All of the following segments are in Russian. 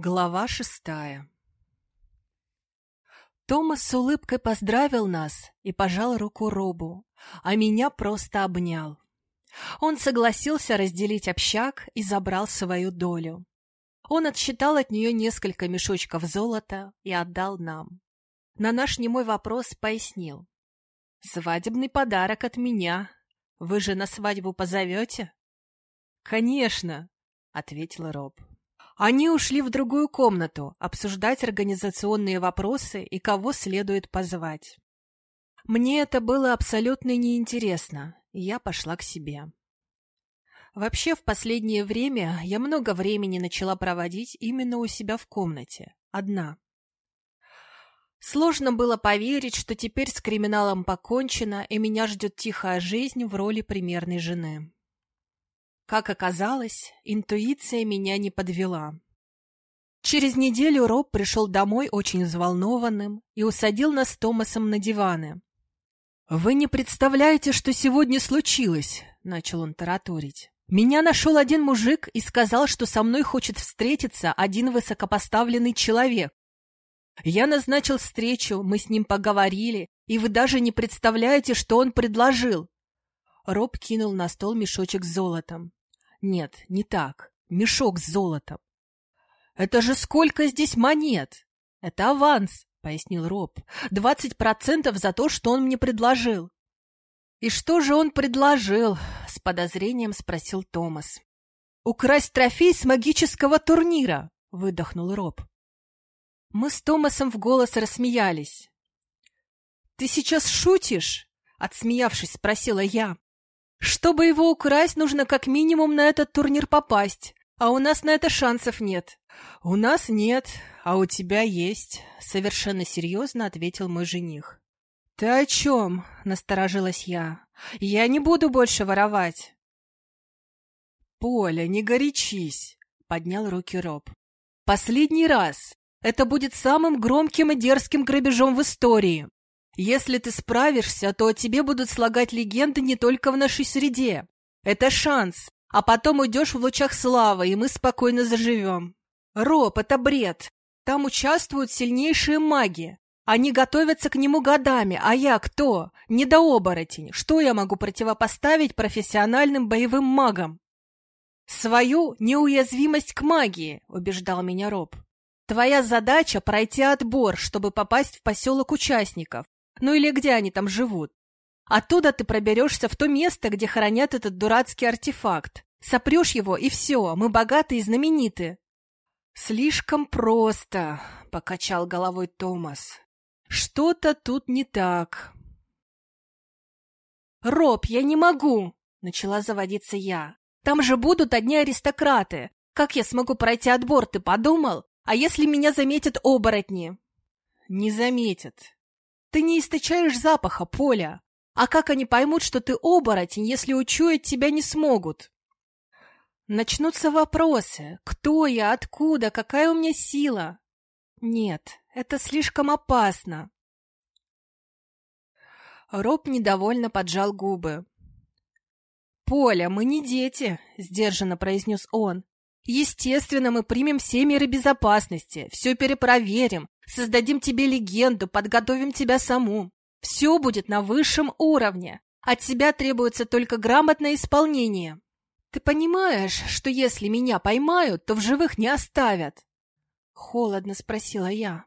Глава шестая Томас с улыбкой поздравил нас и пожал руку Робу, а меня просто обнял. Он согласился разделить общак и забрал свою долю. Он отсчитал от нее несколько мешочков золота и отдал нам. На наш немой вопрос пояснил. «Свадебный подарок от меня. Вы же на свадьбу позовете?» «Конечно», — ответил Роб. Они ушли в другую комнату обсуждать организационные вопросы и кого следует позвать. Мне это было абсолютно неинтересно, и я пошла к себе. Вообще, в последнее время я много времени начала проводить именно у себя в комнате, одна. Сложно было поверить, что теперь с криминалом покончено, и меня ждет тихая жизнь в роли примерной жены. Как оказалось, интуиция меня не подвела. Через неделю Роб пришел домой очень взволнованным и усадил нас с Томасом на диваны. «Вы не представляете, что сегодня случилось!» — начал он тараторить. «Меня нашел один мужик и сказал, что со мной хочет встретиться один высокопоставленный человек. Я назначил встречу, мы с ним поговорили, и вы даже не представляете, что он предложил!» Роб кинул на стол мешочек с золотом. Нет, не так. Мешок с золотом. Это же сколько здесь монет? Это аванс, пояснил Роб. Двадцать процентов за то, что он мне предложил. И что же он предложил? С подозрением спросил Томас. Украсть трофей с магического турнира, выдохнул Роб. Мы с Томасом в голос рассмеялись. Ты сейчас шутишь? Отсмеявшись, спросила я. Чтобы его украсть, нужно как минимум на этот турнир попасть, а у нас на это шансов нет. У нас нет, а у тебя есть, совершенно серьезно ответил мой жених. Ты о чем? Насторожилась я. Я не буду больше воровать. Поля, не горячись, поднял руки Роб. Последний раз. Это будет самым громким и дерзким грабежом в истории. Если ты справишься, то о тебе будут слагать легенды не только в нашей среде. Это шанс, а потом уйдешь в лучах славы, и мы спокойно заживем. Роб, это бред. Там участвуют сильнейшие маги. Они готовятся к нему годами, а я кто? Недооборотень. Что я могу противопоставить профессиональным боевым магам? Свою неуязвимость к магии, убеждал меня Роб. Твоя задача пройти отбор, чтобы попасть в поселок участников. Ну или где они там живут. Оттуда ты проберешься в то место, где хранят этот дурацкий артефакт. Сопрешь его, и все, мы богаты и знамениты. Слишком просто, — покачал головой Томас. Что-то тут не так. Роб, я не могу, — начала заводиться я. Там же будут одни аристократы. Как я смогу пройти отбор, ты подумал? А если меня заметят оборотни? Не заметят, ты не источаешь запаха, Поля. А как они поймут, что ты оборотень, если учуять тебя не смогут? Начнутся вопросы. Кто я, откуда, какая у меня сила? Нет, это слишком опасно. Роб недовольно поджал губы. «Поля, мы не дети», — сдержанно произнес он. «Естественно, мы примем все меры безопасности, все перепроверим, Создадим тебе легенду, подготовим тебя саму. Все будет на высшем уровне. От тебя требуется только грамотное исполнение. Ты понимаешь, что если меня поймают, то в живых не оставят? Холодно спросила я.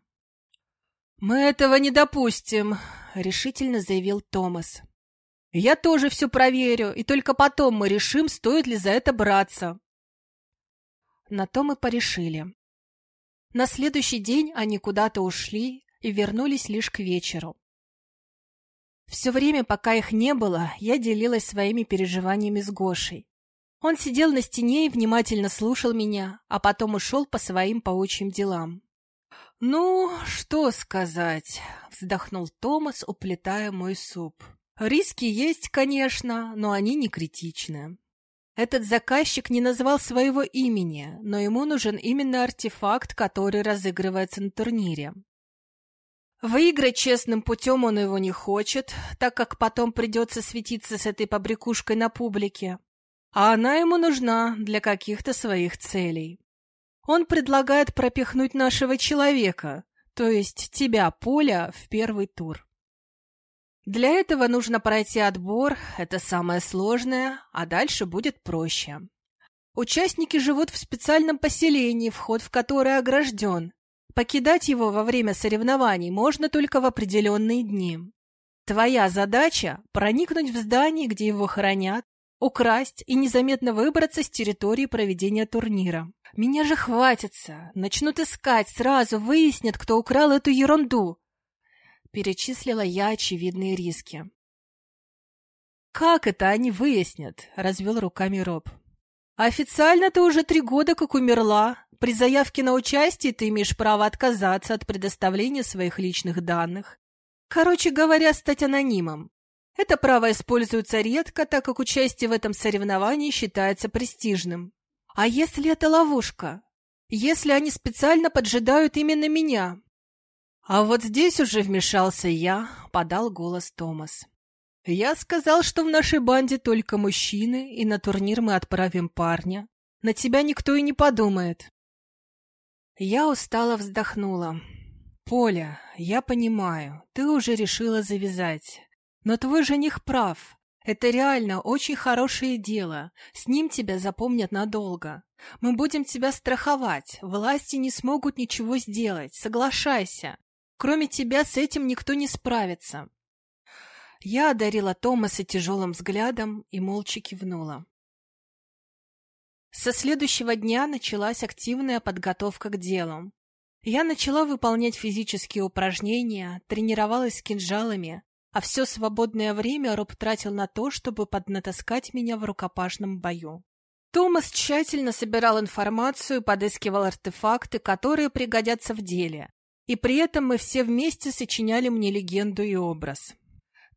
Мы этого не допустим, решительно заявил Томас. Я тоже все проверю, и только потом мы решим, стоит ли за это браться. На то мы порешили. На следующий день они куда-то ушли и вернулись лишь к вечеру. Все время, пока их не было, я делилась своими переживаниями с Гошей. Он сидел на стене и внимательно слушал меня, а потом ушел по своим паучьим делам. «Ну, что сказать?» — вздохнул Томас, уплетая мой суп. «Риски есть, конечно, но они не критичны. Этот заказчик не назвал своего имени, но ему нужен именно артефакт, который разыгрывается на турнире. Выиграть честным путем он его не хочет, так как потом придется светиться с этой побрякушкой на публике. А она ему нужна для каких-то своих целей. Он предлагает пропихнуть нашего человека, то есть тебя, Поля, в первый тур. Для этого нужно пройти отбор, это самое сложное, а дальше будет проще. Участники живут в специальном поселении, вход в которое огражден. Покидать его во время соревнований можно только в определенные дни. Твоя задача – проникнуть в здание, где его хранят, украсть и незаметно выбраться с территории проведения турнира. Меня же хватится, начнут искать, сразу выяснят, кто украл эту ерунду. Перечислила я очевидные риски. «Как это они выяснят?» – развел руками Роб. «Официально ты уже три года как умерла. При заявке на участие ты имеешь право отказаться от предоставления своих личных данных. Короче говоря, стать анонимом. Это право используется редко, так как участие в этом соревновании считается престижным. А если это ловушка? Если они специально поджидают именно меня? А вот здесь уже вмешался я, подал голос Томас. Я сказал, что в нашей банде только мужчины, и на турнир мы отправим парня. На тебя никто и не подумает. Я устало вздохнула. «Поля, я понимаю, ты уже решила завязать. Но твой жених прав. Это реально очень хорошее дело. С ним тебя запомнят надолго. Мы будем тебя страховать. Власти не смогут ничего сделать. Соглашайся. Кроме тебя с этим никто не справится». Я одарила Томаса тяжелым взглядом и молча кивнула. Со следующего дня началась активная подготовка к делу. Я начала выполнять физические упражнения, тренировалась с кинжалами, а все свободное время Роб тратил на то, чтобы поднатаскать меня в рукопашном бою. Томас тщательно собирал информацию, подыскивал артефакты, которые пригодятся в деле, и при этом мы все вместе сочиняли мне легенду и образ.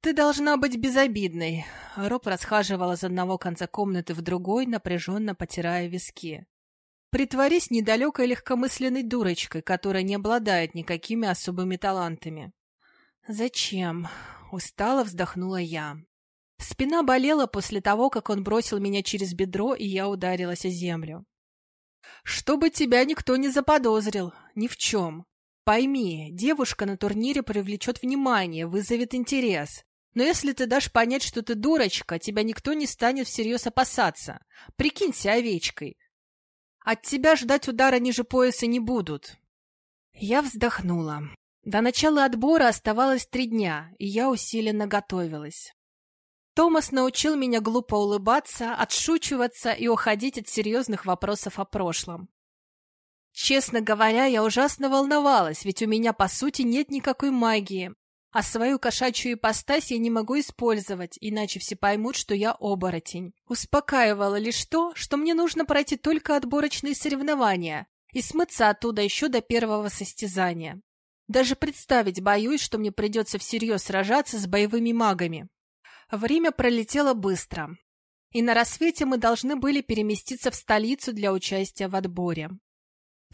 «Ты должна быть безобидной», — Роб расхаживал из одного конца комнаты в другой, напряженно потирая виски. Притворись недалекой легкомысленной дурочкой, которая не обладает никакими особыми талантами. Зачем? Устало вздохнула я. Спина болела после того, как он бросил меня через бедро, и я ударилась о землю. Чтобы тебя никто не заподозрил, ни в чем. Пойми, девушка на турнире привлечет внимание, вызовет интерес. Но если ты дашь понять, что ты дурочка, тебя никто не станет всерьез опасаться. Прикинься овечкой. От тебя ждать удара ниже пояса не будут. Я вздохнула. До начала отбора оставалось три дня, и я усиленно готовилась. Томас научил меня глупо улыбаться, отшучиваться и уходить от серьезных вопросов о прошлом. Честно говоря, я ужасно волновалась, ведь у меня, по сути, нет никакой магии, а свою кошачью ипостась я не могу использовать, иначе все поймут, что я оборотень. Успокаивало лишь то, что мне нужно пройти только отборочные соревнования и смыться оттуда еще до первого состязания. Даже представить боюсь, что мне придется всерьез сражаться с боевыми магами. Время пролетело быстро, и на рассвете мы должны были переместиться в столицу для участия в отборе.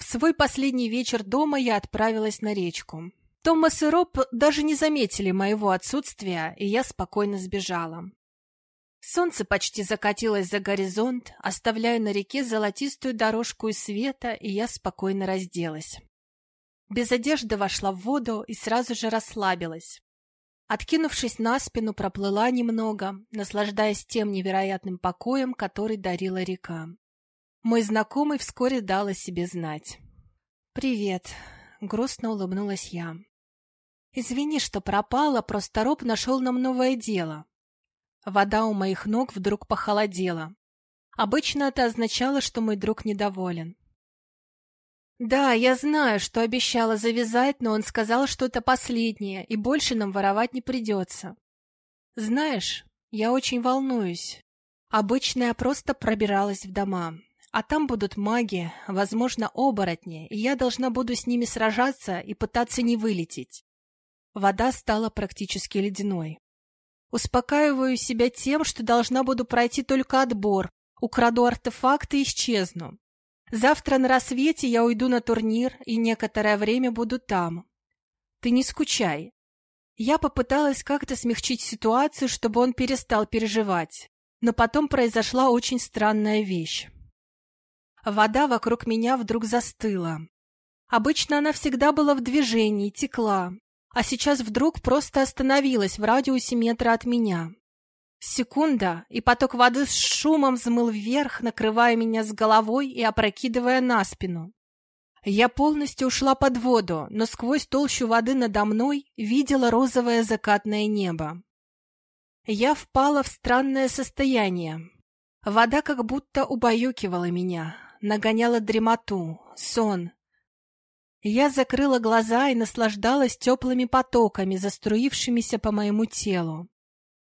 В свой последний вечер дома я отправилась на речку. Томас и Роб даже не заметили моего отсутствия, и я спокойно сбежала. Солнце почти закатилось за горизонт, оставляя на реке золотистую дорожку из света, и я спокойно разделась. Без одежды вошла в воду и сразу же расслабилась. Откинувшись на спину, проплыла немного, наслаждаясь тем невероятным покоем, который дарила река. Мой знакомый вскоре дал о себе знать. «Привет», — грустно улыбнулась я. «Извини, что пропала, просто Роб нашел нам новое дело». Вода у моих ног вдруг похолодела. Обычно это означало, что мой друг недоволен. «Да, я знаю, что обещала завязать, но он сказал, что это последнее, и больше нам воровать не придется. Знаешь, я очень волнуюсь. Обычно я просто пробиралась в дома, а там будут маги, возможно, оборотни, и я должна буду с ними сражаться и пытаться не вылететь. Вода стала практически ледяной. Успокаиваю себя тем, что должна буду пройти только отбор, украду артефакты и исчезну. Завтра на рассвете я уйду на турнир и некоторое время буду там. Ты не скучай. Я попыталась как-то смягчить ситуацию, чтобы он перестал переживать, но потом произошла очень странная вещь. Вода вокруг меня вдруг застыла. Обычно она всегда была в движении, текла, а сейчас вдруг просто остановилась в радиусе метра от меня. Секунда, и поток воды с шумом взмыл вверх, накрывая меня с головой и опрокидывая на спину. Я полностью ушла под воду, но сквозь толщу воды надо мной видела розовое закатное небо. Я впала в странное состояние. Вода как будто убаюкивала меня, нагоняла дремоту, сон. Я закрыла глаза и наслаждалась теплыми потоками, заструившимися по моему телу.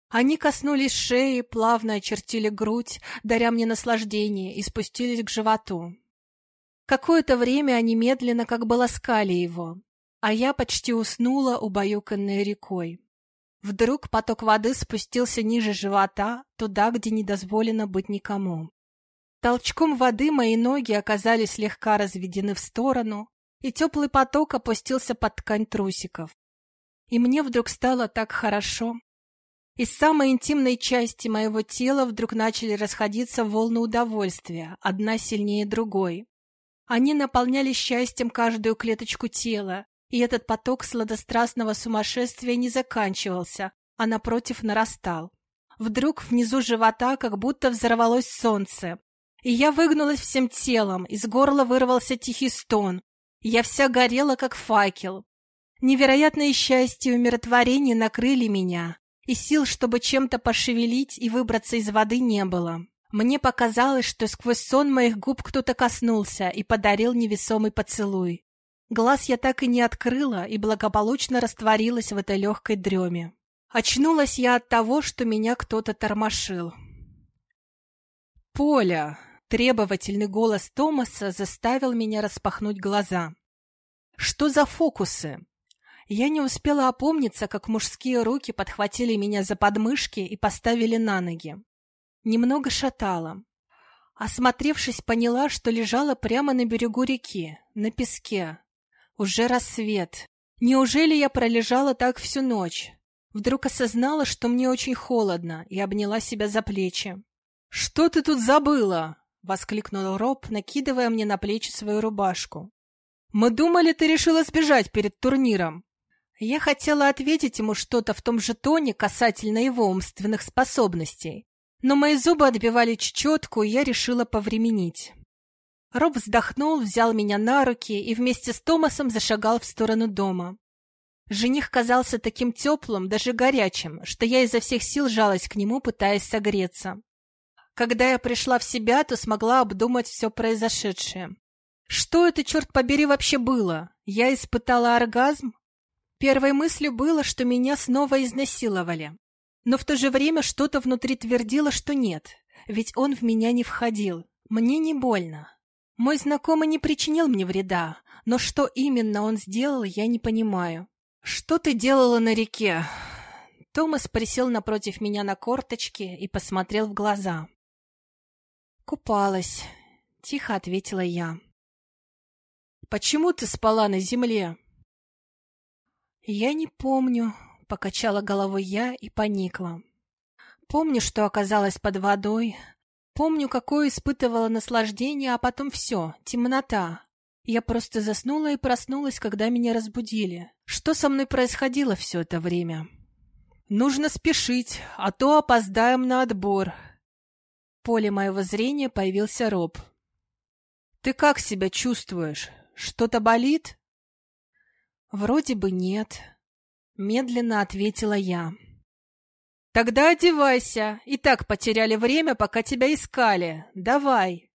Они коснулись шеи, плавно очертили грудь, даря мне наслаждение, и спустились к животу. Какое-то время они медленно как бы ласкали его, а я почти уснула, убаюканная рекой. Вдруг поток воды спустился ниже живота, туда, где не дозволено быть никому. Толчком воды мои ноги оказались слегка разведены в сторону, и теплый поток опустился под ткань трусиков. И мне вдруг стало так хорошо. Из самой интимной части моего тела вдруг начали расходиться волны удовольствия, одна сильнее другой. Они наполняли счастьем каждую клеточку тела, и этот поток сладострастного сумасшествия не заканчивался, а напротив нарастал. Вдруг внизу живота как будто взорвалось солнце, и я выгнулась всем телом, из горла вырвался тихий стон. Я вся горела, как факел. Невероятное счастье и умиротворение накрыли меня, и сил, чтобы чем-то пошевелить и выбраться из воды, не было. Мне показалось, что сквозь сон моих губ кто-то коснулся и подарил невесомый поцелуй. Глаз я так и не открыла и благополучно растворилась в этой легкой дреме. Очнулась я от того, что меня кто-то тормошил. «Поля!» — требовательный голос Томаса заставил меня распахнуть глаза. «Что за фокусы?» Я не успела опомниться, как мужские руки подхватили меня за подмышки и поставили на ноги немного шатало. Осмотревшись, поняла, что лежала прямо на берегу реки, на песке. Уже рассвет. Неужели я пролежала так всю ночь? Вдруг осознала, что мне очень холодно, и обняла себя за плечи. «Что ты тут забыла?» — воскликнул Роб, накидывая мне на плечи свою рубашку. «Мы думали, ты решила сбежать перед турниром». Я хотела ответить ему что-то в том же тоне касательно его умственных способностей, но мои зубы отбивали чечетку, и я решила повременить. Роб вздохнул, взял меня на руки и вместе с Томасом зашагал в сторону дома. Жених казался таким теплым, даже горячим, что я изо всех сил жалась к нему, пытаясь согреться. Когда я пришла в себя, то смогла обдумать все произошедшее. Что это, черт побери, вообще было? Я испытала оргазм? Первой мыслью было, что меня снова изнасиловали. Но в то же время что-то внутри твердило, что нет, ведь он в меня не входил. Мне не больно. Мой знакомый не причинил мне вреда, но что именно он сделал, я не понимаю. «Что ты делала на реке?» Томас присел напротив меня на корточки и посмотрел в глаза. «Купалась», — тихо ответила я. «Почему ты спала на земле?» «Я не помню», Покачала головой я и поникла. Помню, что оказалась под водой. Помню, какое испытывала наслаждение, а потом все, темнота. Я просто заснула и проснулась, когда меня разбудили. Что со мной происходило все это время? Нужно спешить, а то опоздаем на отбор. Поле моего зрения появился Роб. Ты как себя чувствуешь? Что-то болит? Вроде бы нет. Медленно ответила я. «Тогда одевайся. И так потеряли время, пока тебя искали. Давай».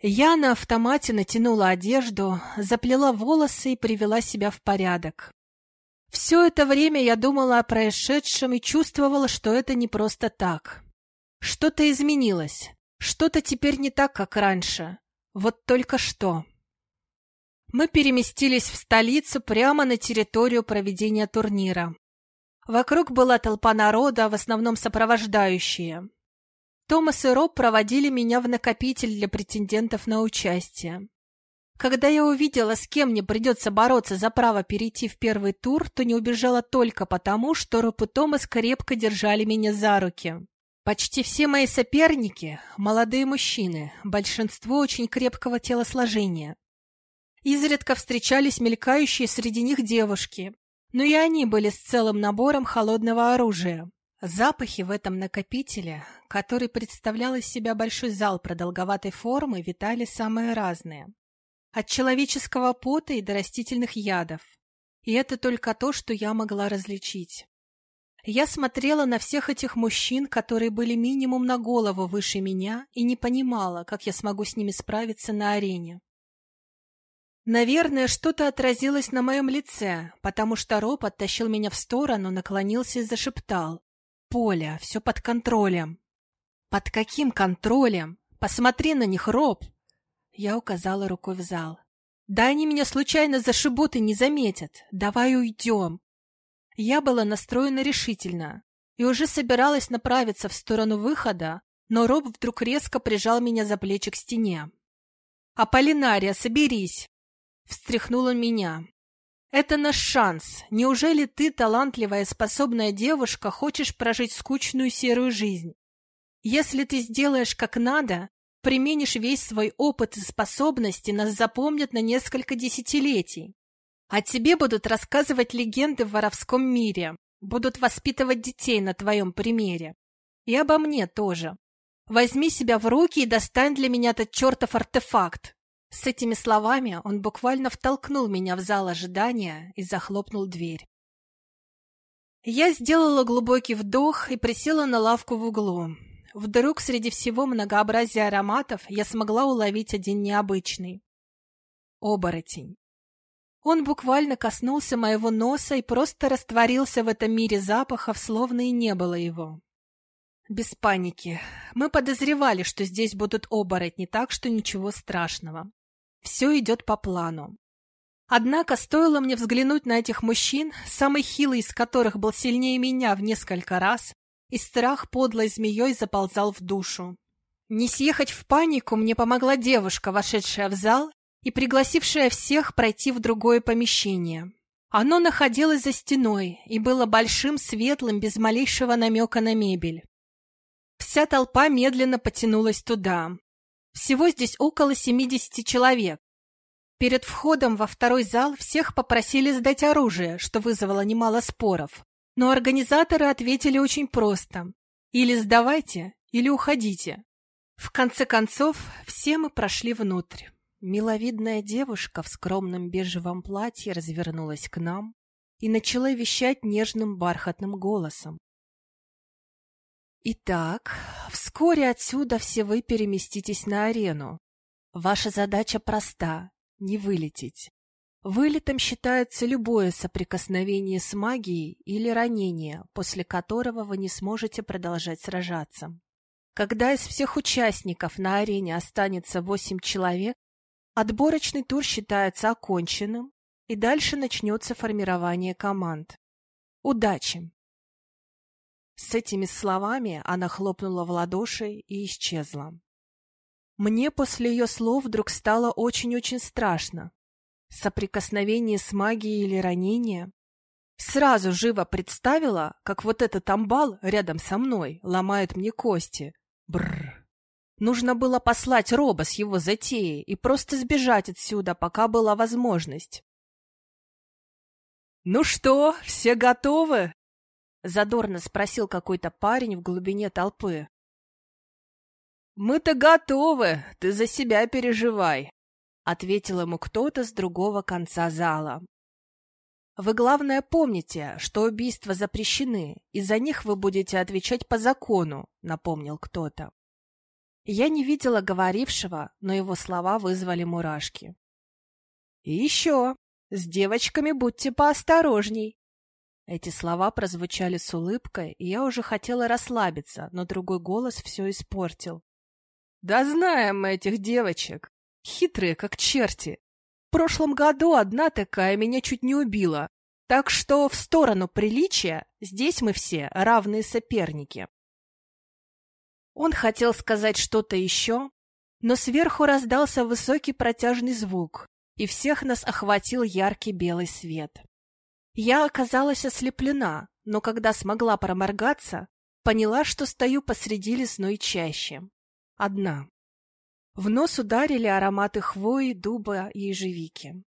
Я на автомате натянула одежду, заплела волосы и привела себя в порядок. Все это время я думала о происшедшем и чувствовала, что это не просто так. Что-то изменилось, что-то теперь не так, как раньше. Вот только что. Мы переместились в столицу прямо на территорию проведения турнира. Вокруг была толпа народа, в основном сопровождающие. Томас и Роб проводили меня в накопитель для претендентов на участие. Когда я увидела, с кем мне придется бороться за право перейти в первый тур, то не убежала только потому, что Роб и Томас крепко держали меня за руки. Почти все мои соперники – молодые мужчины, большинство очень крепкого телосложения. Изредка встречались мелькающие среди них девушки, но и они были с целым набором холодного оружия. Запахи в этом накопителе, который представлял из себя большой зал продолговатой формы, витали самые разные. От человеческого пота и до растительных ядов. И это только то, что я могла различить. Я смотрела на всех этих мужчин, которые были минимум на голову выше меня, и не понимала, как я смогу с ними справиться на арене. Наверное, что-то отразилось на моем лице, потому что Роб оттащил меня в сторону, наклонился и зашептал. «Поля, все под контролем». «Под каким контролем? Посмотри на них, Роб!» Я указала рукой в зал. «Да они меня случайно зашибут и не заметят. Давай уйдем. Я была настроена решительно и уже собиралась направиться в сторону выхода, но Роб вдруг резко прижал меня за плечи к стене. «Аполлинария, соберись!» Встряхнула меня. «Это наш шанс. Неужели ты, талантливая, способная девушка, хочешь прожить скучную серую жизнь? Если ты сделаешь как надо, применишь весь свой опыт и способности, нас запомнят на несколько десятилетий. О тебе будут рассказывать легенды в воровском мире, будут воспитывать детей на твоем примере. И обо мне тоже. Возьми себя в руки и достань для меня этот чертов артефакт. С этими словами он буквально втолкнул меня в зал ожидания и захлопнул дверь. Я сделала глубокий вдох и присела на лавку в углу. Вдруг среди всего многообразия ароматов я смогла уловить один необычный. Оборотень. Он буквально коснулся моего носа и просто растворился в этом мире запахов, словно и не было его. Без паники. Мы подозревали, что здесь будут оборотни, так что ничего страшного. Все идет по плану. Однако стоило мне взглянуть на этих мужчин, самый хилый из которых был сильнее меня в несколько раз, и страх подлой змеей заползал в душу. Не съехать в панику мне помогла девушка, вошедшая в зал и пригласившая всех пройти в другое помещение. Оно находилось за стеной и было большим, светлым, без малейшего намека на мебель. Вся толпа медленно потянулась туда. Всего здесь около 70 человек. Перед входом во второй зал всех попросили сдать оружие, что вызвало немало споров. Но организаторы ответили очень просто. Или сдавайте, или уходите. В конце концов, все мы прошли внутрь. Миловидная девушка в скромном бежевом платье развернулась к нам и начала вещать нежным бархатным голосом. Итак, вскоре отсюда все вы переместитесь на арену. Ваша задача проста — не вылететь. Вылетом считается любое соприкосновение с магией или ранение, после которого вы не сможете продолжать сражаться. Когда из всех участников на арене останется восемь человек, Отборочный тур считается оконченным, и дальше начнется формирование команд. Удачи! С этими словами она хлопнула в ладоши и исчезла. Мне после ее слов вдруг стало очень-очень страшно. Соприкосновение с магией или ранение. Сразу живо представила, как вот этот амбал рядом со мной ломает мне кости. Бррр. Нужно было послать Роба с его затеей и просто сбежать отсюда, пока была возможность. «Ну что, все готовы?» — задорно спросил какой-то парень в глубине толпы. «Мы-то готовы, ты за себя переживай», — ответил ему кто-то с другого конца зала. «Вы, главное, помните, что убийства запрещены, и за них вы будете отвечать по закону», — напомнил кто-то. Я не видела говорившего, но его слова вызвали мурашки. «И еще, с девочками будьте поосторожней!» Эти слова прозвучали с улыбкой, и я уже хотела расслабиться, но другой голос все испортил. «Да знаем мы этих девочек! Хитрые, как черти! В прошлом году одна такая меня чуть не убила, так что в сторону приличия здесь мы все равные соперники!» Он хотел сказать что-то еще, но сверху раздался высокий протяжный звук, и всех нас охватил яркий белый свет. Я оказалась ослеплена, но когда смогла проморгаться, поняла, что стою посреди лесной чащи. Одна. В нос ударили ароматы хвои, дуба и ежевики.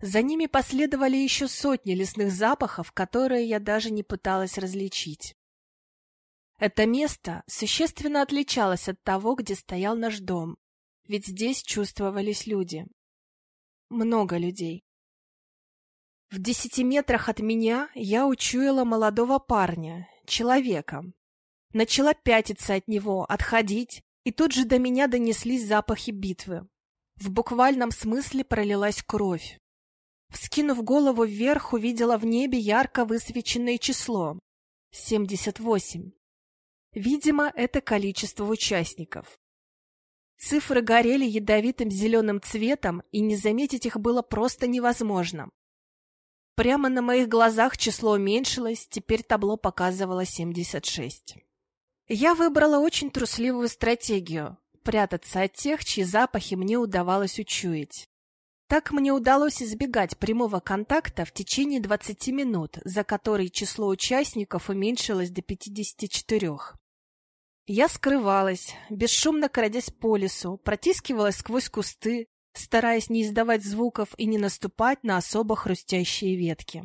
За ними последовали еще сотни лесных запахов, которые я даже не пыталась различить. Это место существенно отличалось от того, где стоял наш дом, ведь здесь чувствовались люди. Много людей. В десяти метрах от меня я учуяла молодого парня, человека. Начала пятиться от него, отходить, и тут же до меня донеслись запахи битвы. В буквальном смысле пролилась кровь. Вскинув голову вверх, увидела в небе ярко высвеченное число — 78. Видимо, это количество участников. Цифры горели ядовитым зеленым цветом, и не заметить их было просто невозможно. Прямо на моих глазах число уменьшилось, теперь табло показывало 76. Я выбрала очень трусливую стратегию – прятаться от тех, чьи запахи мне удавалось учуять. Так мне удалось избегать прямого контакта в течение 20 минут, за которые число участников уменьшилось до 54. Я скрывалась, бесшумно крадясь по лесу, протискивалась сквозь кусты, стараясь не издавать звуков и не наступать на особо хрустящие ветки.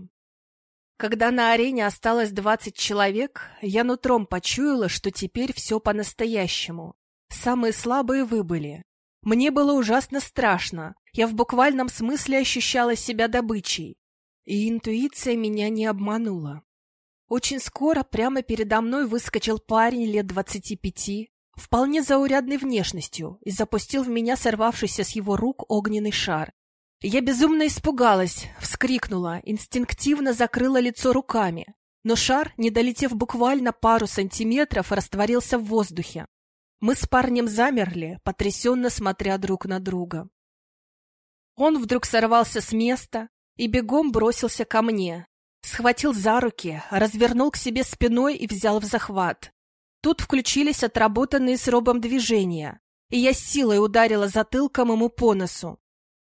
Когда на арене осталось двадцать человек, я нутром почуяла, что теперь все по-настоящему. Самые слабые выбыли. Мне было ужасно страшно, я в буквальном смысле ощущала себя добычей. И интуиция меня не обманула. Очень скоро прямо передо мной выскочил парень лет двадцати пяти, вполне заурядной внешностью, и запустил в меня сорвавшийся с его рук огненный шар. Я безумно испугалась, вскрикнула, инстинктивно закрыла лицо руками. Но шар, не долетев буквально пару сантиметров, растворился в воздухе. Мы с парнем замерли, потрясенно смотря друг на друга. Он вдруг сорвался с места и бегом бросился ко мне. Схватил за руки, развернул к себе спиной и взял в захват. Тут включились отработанные с робом движения, и я силой ударила затылком ему по носу.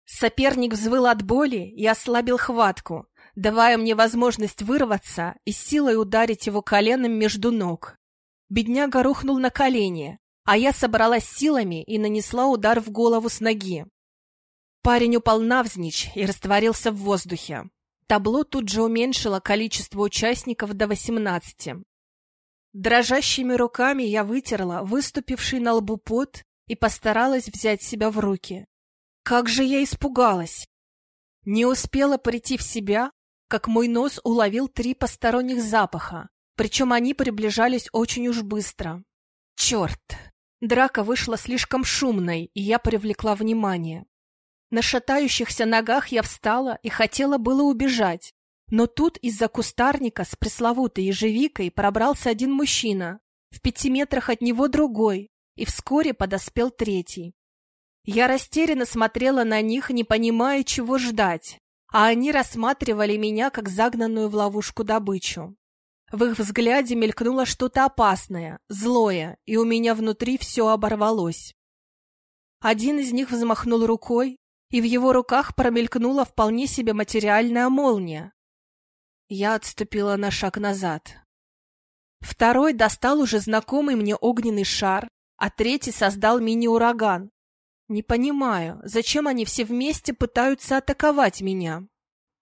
Соперник взвыл от боли и ослабил хватку, давая мне возможность вырваться и силой ударить его коленом между ног. Бедняга рухнул на колени, а я собралась силами и нанесла удар в голову с ноги. Парень упал навзничь и растворился в воздухе. Табло тут же уменьшило количество участников до восемнадцати. Дрожащими руками я вытерла выступивший на лбу пот и постаралась взять себя в руки. Как же я испугалась! Не успела прийти в себя, как мой нос уловил три посторонних запаха, причем они приближались очень уж быстро. Черт! Драка вышла слишком шумной, и я привлекла внимание. На шатающихся ногах я встала и хотела было убежать, но тут из-за кустарника с пресловутой ежевикой пробрался один мужчина, в пяти метрах от него другой, и вскоре подоспел третий. Я растерянно смотрела на них, не понимая, чего ждать, а они рассматривали меня, как загнанную в ловушку добычу. В их взгляде мелькнуло что-то опасное, злое, и у меня внутри все оборвалось. Один из них взмахнул рукой, и в его руках промелькнула вполне себе материальная молния. Я отступила на шаг назад. Второй достал уже знакомый мне огненный шар, а третий создал мини-ураган, не понимаю, зачем они все вместе пытаются атаковать меня?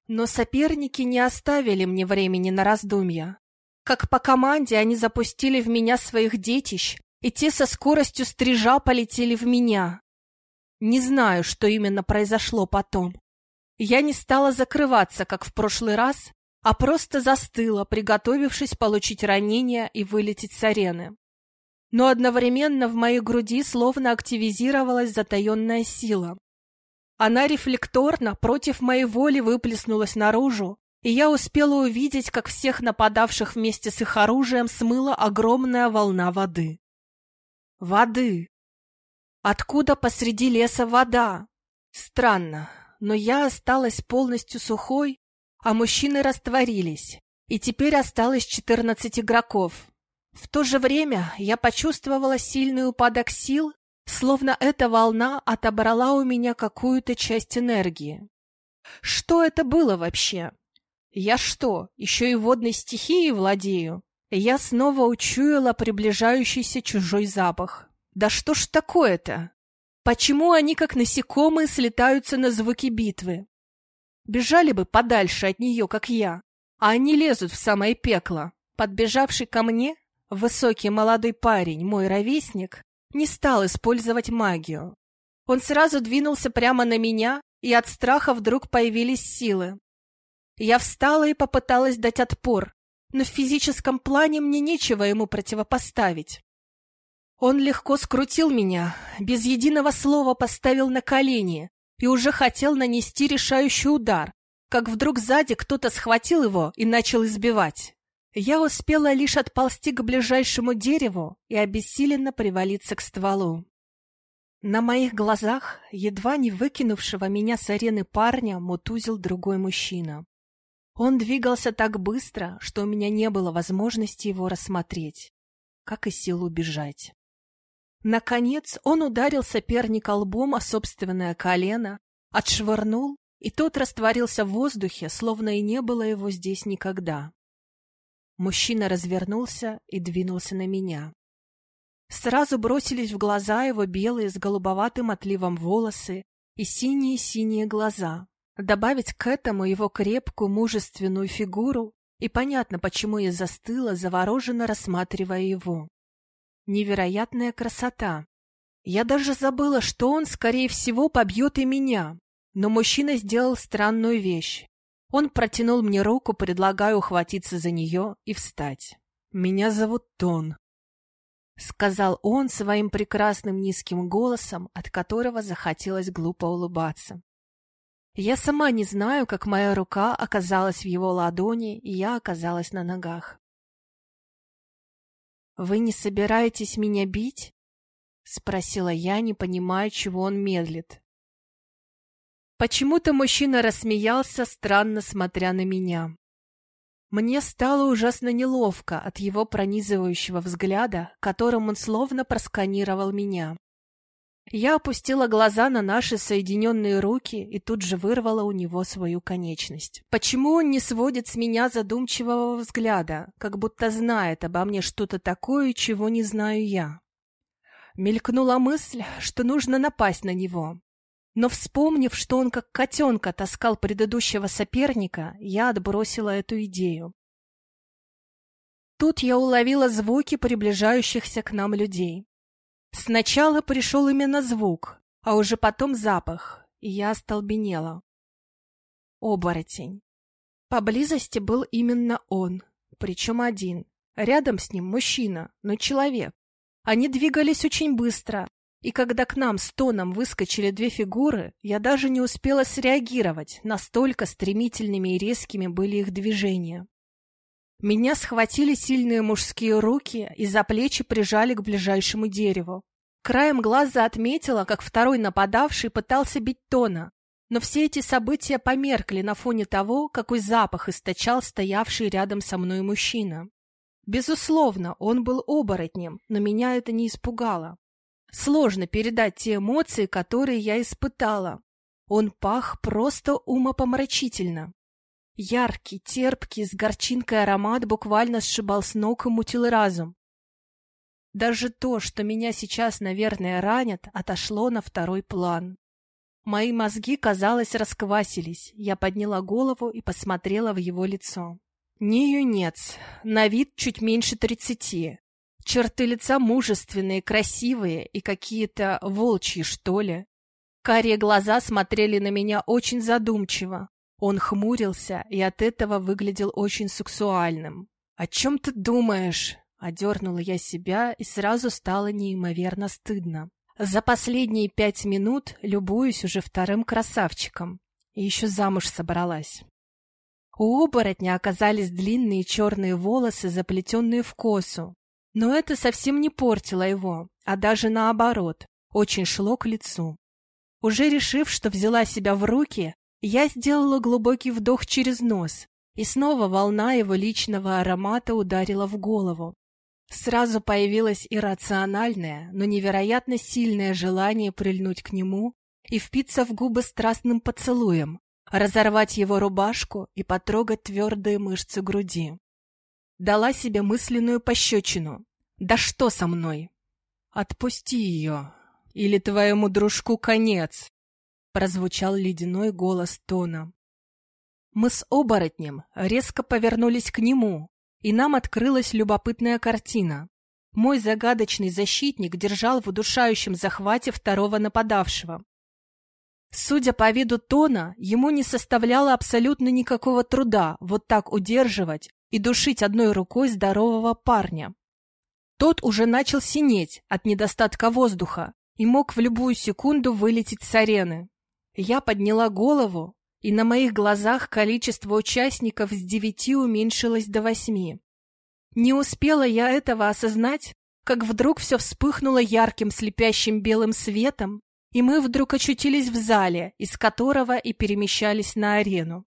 Но соперники не оставили мне времени на раздумья. Как по команде они запустили в меня своих детищ, и те со скоростью стрижа полетели в меня. Не знаю, что именно произошло потом. Я не стала закрываться, как в прошлый раз, а просто застыла, приготовившись получить ранение и вылететь с арены но одновременно в моей груди словно активизировалась затаенная сила. Она рефлекторно против моей воли выплеснулась наружу, и я успела увидеть, как всех нападавших вместе с их оружием смыла огромная волна воды. Воды! Откуда посреди леса вода? Странно, но я осталась полностью сухой, а мужчины растворились, и теперь осталось четырнадцать игроков. В то же время я почувствовала сильный упадок сил, словно эта волна отобрала у меня какую-то часть энергии. Что это было вообще? Я что, еще и водной стихией владею? Я снова учуяла приближающийся чужой запах. Да что ж такое-то? Почему они, как насекомые, слетаются на звуки битвы? Бежали бы подальше от нее, как я, а они лезут в самое пекло. Подбежавший ко мне, высокий молодой парень, мой ровесник, не стал использовать магию. Он сразу двинулся прямо на меня, и от страха вдруг появились силы. Я встала и попыталась дать отпор, но в физическом плане мне нечего ему противопоставить. Он легко скрутил меня, без единого слова поставил на колени и уже хотел нанести решающий удар, как вдруг сзади кто-то схватил его и начал избивать. Я успела лишь отползти к ближайшему дереву и обессиленно привалиться к стволу. На моих глазах, едва не выкинувшего меня с арены парня, мутузил другой мужчина. Он двигался так быстро, что у меня не было возможности его рассмотреть, как и сил убежать. Наконец он ударил соперника лбом о собственное колено, отшвырнул, и тот растворился в воздухе, словно и не было его здесь никогда. Мужчина развернулся и двинулся на меня. Сразу бросились в глаза его белые с голубоватым отливом волосы и синие-синие глаза. Добавить к этому его крепкую мужественную фигуру, и понятно, почему я застыла, завороженно рассматривая его. Невероятная красота. Я даже забыла, что он, скорее всего, побьет и меня. Но мужчина сделал странную вещь. Он протянул мне руку, предлагая ухватиться за нее и встать. «Меня зовут Тон», — сказал он своим прекрасным низким голосом, от которого захотелось глупо улыбаться. Я сама не знаю, как моя рука оказалась в его ладони, и я оказалась на ногах. «Вы не собираетесь меня бить?» — спросила я, не понимая, чего он медлит. Почему-то мужчина рассмеялся, странно смотря на меня. Мне стало ужасно неловко от его пронизывающего взгляда, которым он словно просканировал меня. Я опустила глаза на наши соединенные руки и тут же вырвала у него свою конечность. Почему он не сводит с меня задумчивого взгляда, как будто знает обо мне что-то такое, чего не знаю я? Мелькнула мысль, что нужно напасть на него. Но вспомнив, что он как котенка таскал предыдущего соперника, я отбросила эту идею. Тут я уловила звуки приближающихся к нам людей. Сначала пришел именно звук, а уже потом запах, и я остолбенела. Оборотень. Поблизости был именно он, причем один. Рядом с ним мужчина, но человек. Они двигались очень быстро, и когда к нам с тоном выскочили две фигуры, я даже не успела среагировать, настолько стремительными и резкими были их движения. Меня схватили сильные мужские руки и за плечи прижали к ближайшему дереву. Краем глаза отметила, как второй нападавший пытался бить Тона, но все эти события померкли на фоне того, какой запах источал стоявший рядом со мной мужчина. Безусловно, он был оборотнем, но меня это не испугало. Сложно передать те эмоции, которые я испытала. Он пах просто умопомрачительно. Яркий, терпкий, с горчинкой аромат буквально сшибал с ног и мутил разум. Даже то, что меня сейчас, наверное, ранят, отошло на второй план. Мои мозги, казалось, расквасились. Я подняла голову и посмотрела в его лицо. Не юнец, на вид чуть меньше тридцати. Черты лица мужественные, красивые и какие-то волчьи, что ли. Карие глаза смотрели на меня очень задумчиво, он хмурился и от этого выглядел очень сексуальным. «О чем ты думаешь?» Одернула я себя и сразу стало неимоверно стыдно. За последние пять минут любуюсь уже вторым красавчиком. И еще замуж собралась. У оборотня оказались длинные черные волосы, заплетенные в косу. Но это совсем не портило его, а даже наоборот, очень шло к лицу. Уже решив, что взяла себя в руки, я сделала глубокий вдох через нос, и снова волна его личного аромата ударила в голову. Сразу появилось иррациональное, но невероятно сильное желание прильнуть к нему и впиться в губы страстным поцелуем, разорвать его рубашку и потрогать твердые мышцы груди. дала себе мысленную пощечину. «Да что со мной?» «Отпусти ее, или твоему дружку конец!» Прозвучал ледяной голос Тона. Мы с оборотнем резко повернулись к нему, и нам открылась любопытная картина. Мой загадочный защитник держал в удушающем захвате второго нападавшего. Судя по виду Тона, ему не составляло абсолютно никакого труда вот так удерживать и душить одной рукой здорового парня. Тот уже начал синеть от недостатка воздуха и мог в любую секунду вылететь с арены. Я подняла голову, и на моих глазах количество участников с девяти уменьшилось до восьми. Не успела я этого осознать, как вдруг все вспыхнуло ярким слепящим белым светом, и мы вдруг очутились в зале, из которого и перемещались на арену.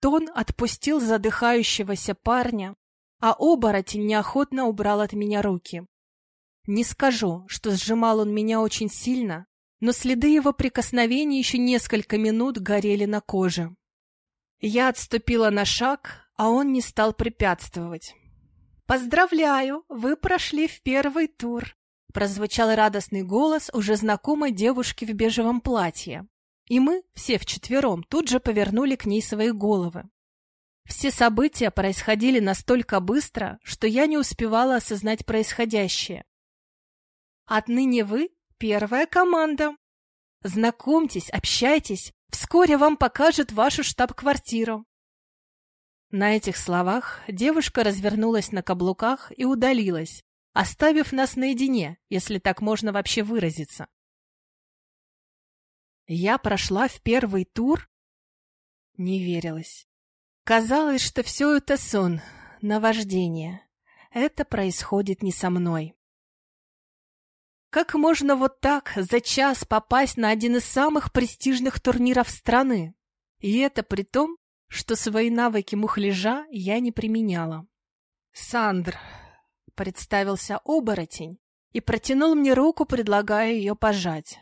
Тон отпустил задыхающегося парня, а оборотень неохотно убрал от меня руки. Не скажу, что сжимал он меня очень сильно, но следы его прикосновений еще несколько минут горели на коже. Я отступила на шаг, а он не стал препятствовать. «Поздравляю, вы прошли в первый тур», — прозвучал радостный голос уже знакомой девушки в бежевом платье. И мы, все вчетвером, тут же повернули к ней свои головы. Все события происходили настолько быстро, что я не успевала осознать происходящее. Отныне вы Первая команда. Знакомьтесь, общайтесь. Вскоре вам покажут вашу штаб-квартиру. На этих словах девушка развернулась на каблуках и удалилась, оставив нас наедине, если так можно вообще выразиться. Я прошла в первый тур? Не верилось. Казалось, что все это сон, наваждение. Это происходит не со мной. Как можно вот так за час попасть на один из самых престижных турниров страны? И это при том, что свои навыки мухляжа я не применяла. «Сандр», — представился оборотень и протянул мне руку, предлагая ее пожать.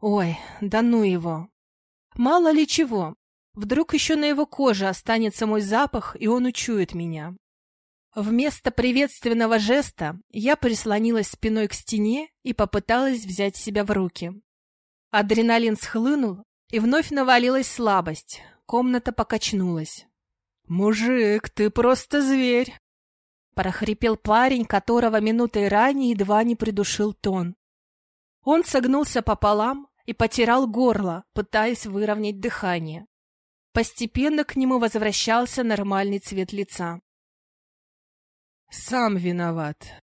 «Ой, да ну его! Мало ли чего, вдруг еще на его коже останется мой запах, и он учует меня. Вместо приветственного жеста я прислонилась спиной к стене и попыталась взять себя в руки. Адреналин схлынул, и вновь навалилась слабость. Комната покачнулась. «Мужик, ты просто зверь!» прохрипел парень, которого минутой ранее едва не придушил тон. Он согнулся пополам и потирал горло, пытаясь выровнять дыхание. Постепенно к нему возвращался нормальный цвет лица. Сам виноват.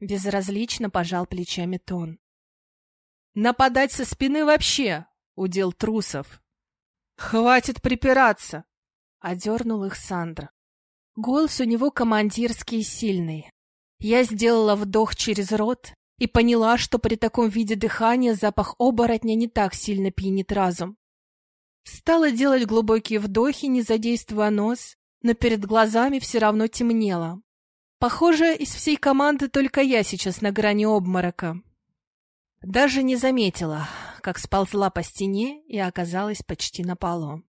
Безразлично пожал плечами Тон. Нападать со спины вообще удел трусов. Хватит припираться, одернул их Сандра. Голос у него командирский и сильный. Я сделала вдох через рот и поняла, что при таком виде дыхания запах оборотня не так сильно пьянит разум. Стала делать глубокие вдохи, не задействуя нос, но перед глазами все равно темнело. Похоже, из всей команды только я сейчас на грани обморока. Даже не заметила, как сползла по стене и оказалась почти на полу.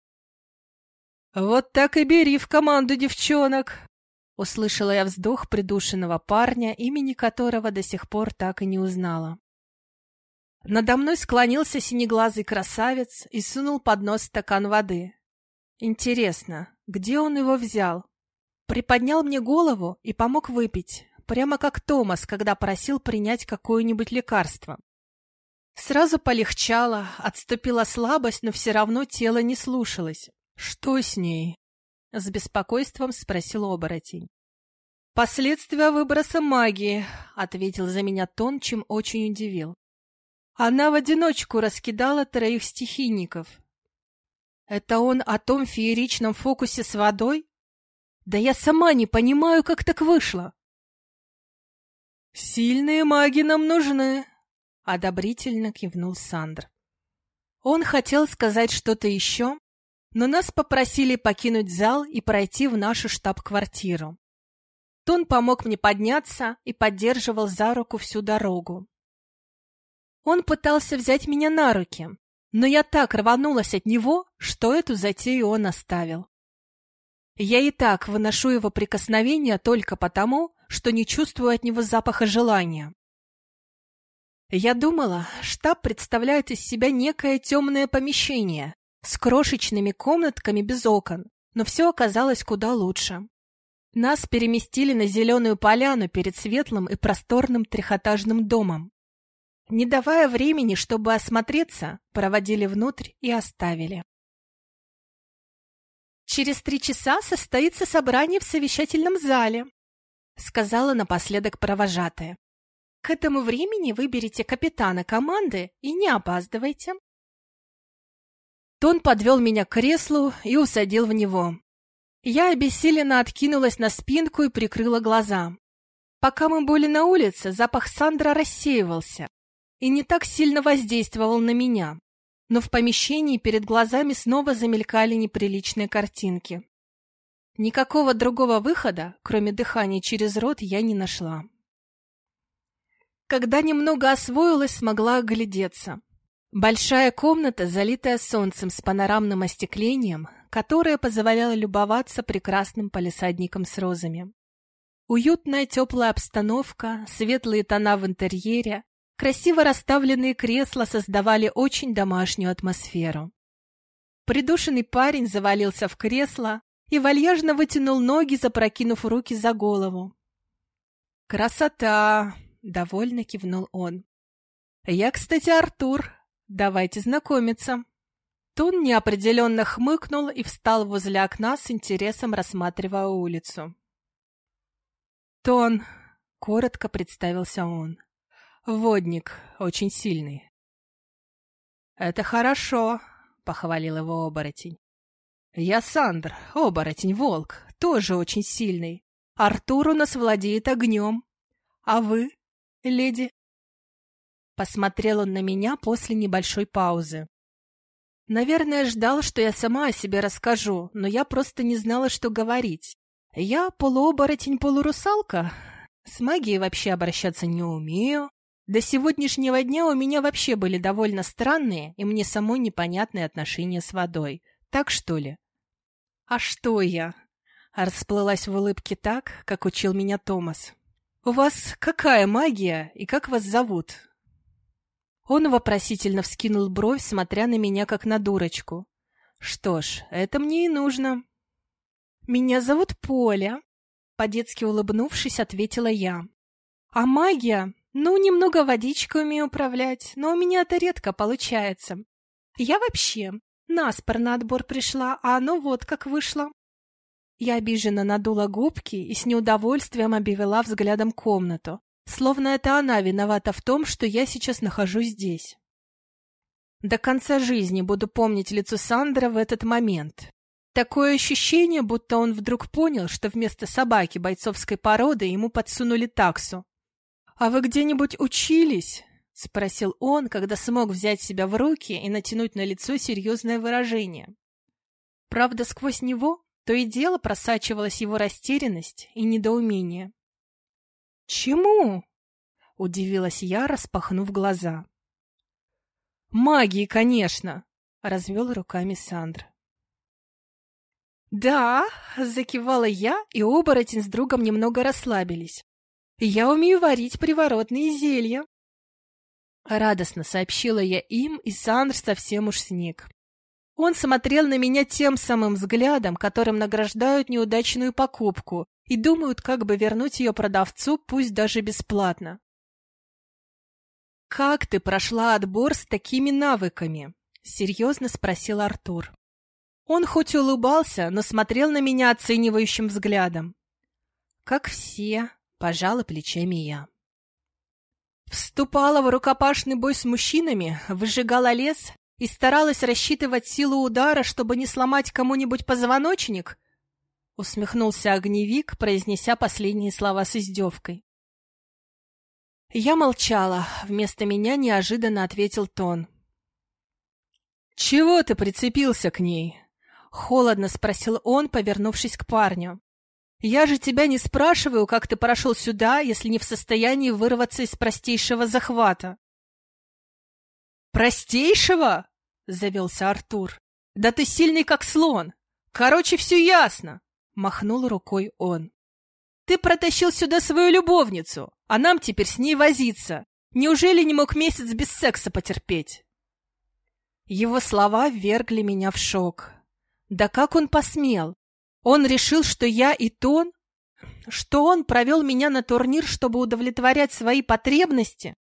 «Вот так и бери в команду девчонок!» Услышала я вздох придушенного парня, имени которого до сих пор так и не узнала. Надо мной склонился синеглазый красавец и сунул под нос стакан воды. Интересно, где он его взял? Приподнял мне голову и помог выпить, прямо как Томас, когда просил принять какое-нибудь лекарство. Сразу полегчало, отступила слабость, но все равно тело не слушалось. «Что с ней?» — с беспокойством спросил оборотень. «Последствия выброса магии», — ответил за меня тон, чем очень удивил. Она в одиночку раскидала троих стихийников. «Это он о том фееричном фокусе с водой?» Да я сама не понимаю, как так вышло. Сильные маги нам нужны, одобрительно кивнул Сандр. Он хотел сказать что-то еще, но нас попросили покинуть зал и пройти в нашу штаб-квартиру. Тон помог мне подняться и поддерживал за руку всю дорогу. Он пытался взять меня на руки, но я так рванулась от него, что эту затею он оставил. Я и так выношу его прикосновения только потому, что не чувствую от него запаха желания. Я думала, штаб представляет из себя некое темное помещение с крошечными комнатками без окон, но все оказалось куда лучше. Нас переместили на зеленую поляну перед светлым и просторным трехэтажным домом. Не давая времени, чтобы осмотреться, проводили внутрь и оставили. «Через три часа состоится собрание в совещательном зале», сказала напоследок провожатая. «К этому времени выберите капитана команды и не опаздывайте». Тон подвел меня к креслу и усадил в него. Я обессиленно откинулась на спинку и прикрыла глаза. Пока мы были на улице, запах Сандра рассеивался и не так сильно воздействовал на меня. Но в помещении перед глазами снова замелькали неприличные картинки. Никакого другого выхода, кроме дыхания через рот, я не нашла. Когда немного освоилась, смогла оглядеться. Большая комната, залитая солнцем с панорамным остеклением, которое позволяло любоваться прекрасным палисадником с розами. Уютная теплая обстановка, светлые тона в интерьере, Красиво расставленные кресла создавали очень домашнюю атмосферу. Придушенный парень завалился в кресло и вальяжно вытянул ноги, запрокинув руки за голову. «Красота!» — довольно кивнул он. «Я, кстати, Артур. Давайте знакомиться». Тун неопределенно хмыкнул и встал возле окна с интересом, рассматривая улицу. «Тон», — коротко представился он. Водник очень сильный. «Это хорошо», — похвалил его оборотень. «Я Сандр, оборотень-волк, тоже очень сильный. Артур у нас владеет огнем. А вы, леди?» Посмотрел он на меня после небольшой паузы. Наверное, ждал, что я сама о себе расскажу, но я просто не знала, что говорить. Я полуоборотень-полурусалка. С магией вообще обращаться не умею. До сегодняшнего дня у меня вообще были довольно странные и мне самой непонятные отношения с водой. Так что ли? А что я? Расплылась в улыбке так, как учил меня Томас. У вас какая магия и как вас зовут? Он вопросительно вскинул бровь, смотря на меня как на дурочку. Что ж, это мне и нужно. Меня зовут Поля, по-детски улыбнувшись, ответила я. А магия ну, немного водичкой умею управлять, но у меня это редко получается. Я вообще наспор на отбор пришла, а оно вот как вышло. Я обиженно надула губки и с неудовольствием обвела взглядом комнату, словно это она виновата в том, что я сейчас нахожусь здесь. До конца жизни буду помнить лицо Сандра в этот момент. Такое ощущение, будто он вдруг понял, что вместо собаки бойцовской породы ему подсунули таксу, «А вы где-нибудь учились?» — спросил он, когда смог взять себя в руки и натянуть на лицо серьезное выражение. Правда, сквозь него то и дело просачивалась его растерянность и недоумение. «Чему?» — удивилась я, распахнув глаза. «Магии, конечно!» — развел руками Сандр. «Да!» — закивала я, и оборотень с другом немного расслабились. Я умею варить приворотные зелья. Радостно сообщила я им, и Сандр совсем уж сник. Он смотрел на меня тем самым взглядом, которым награждают неудачную покупку, и думают, как бы вернуть ее продавцу, пусть даже бесплатно. «Как ты прошла отбор с такими навыками?» — серьезно спросил Артур. Он хоть улыбался, но смотрел на меня оценивающим взглядом. «Как все», Пожала плечами я. Вступала в рукопашный бой с мужчинами, выжигала лес и старалась рассчитывать силу удара, чтобы не сломать кому-нибудь позвоночник? Усмехнулся огневик, произнеся последние слова с издевкой. Я молчала, вместо меня неожиданно ответил Тон. «Чего ты прицепился к ней?» — холодно спросил он, повернувшись к парню. Я же тебя не спрашиваю, как ты прошел сюда, если не в состоянии вырваться из простейшего захвата. Простейшего? Завелся Артур. Да ты сильный, как слон. Короче, все ясно. Махнул рукой он. Ты протащил сюда свою любовницу, а нам теперь с ней возиться. Неужели не мог месяц без секса потерпеть? Его слова ввергли меня в шок. Да как он посмел? Он решил, что я и Тон, что он провел меня на турнир, чтобы удовлетворять свои потребности?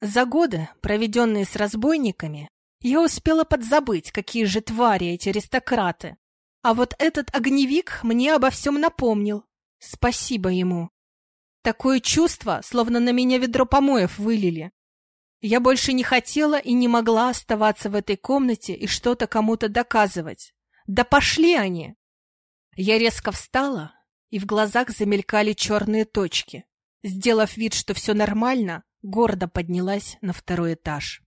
За годы, проведенные с разбойниками, я успела подзабыть, какие же твари эти аристократы. А вот этот огневик мне обо всем напомнил. Спасибо ему. Такое чувство, словно на меня ведро помоев вылили. Я больше не хотела и не могла оставаться в этой комнате и что-то кому-то доказывать. Да пошли они! Я резко встала, и в глазах замелькали черные точки. Сделав вид, что все нормально, гордо поднялась на второй этаж.